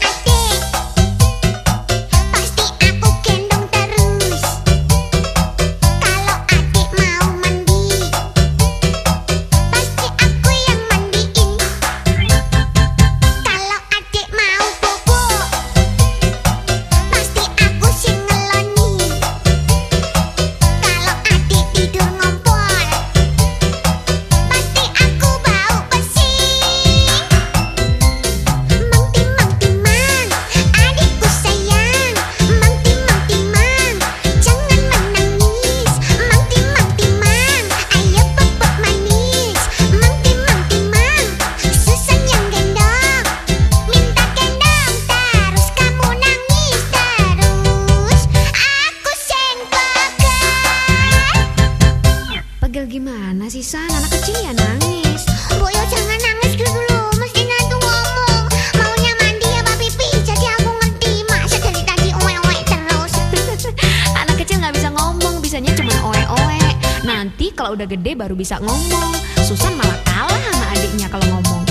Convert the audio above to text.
Susan punya adik gimana sih San? Anak kecil ya nangis. Bu yo jangan nangis dulu Mesti nanti ngomong. Maunya mandi ya Pak Pipi. Jadi aku ngerti Masa dari tadi owe-owe terus. Anak kecil nggak bisa ngomong Bisanya cuma owe-owe Nanti kalau udah gede baru bisa ngomong. Susan malah kalah sama adiknya kalau ngomong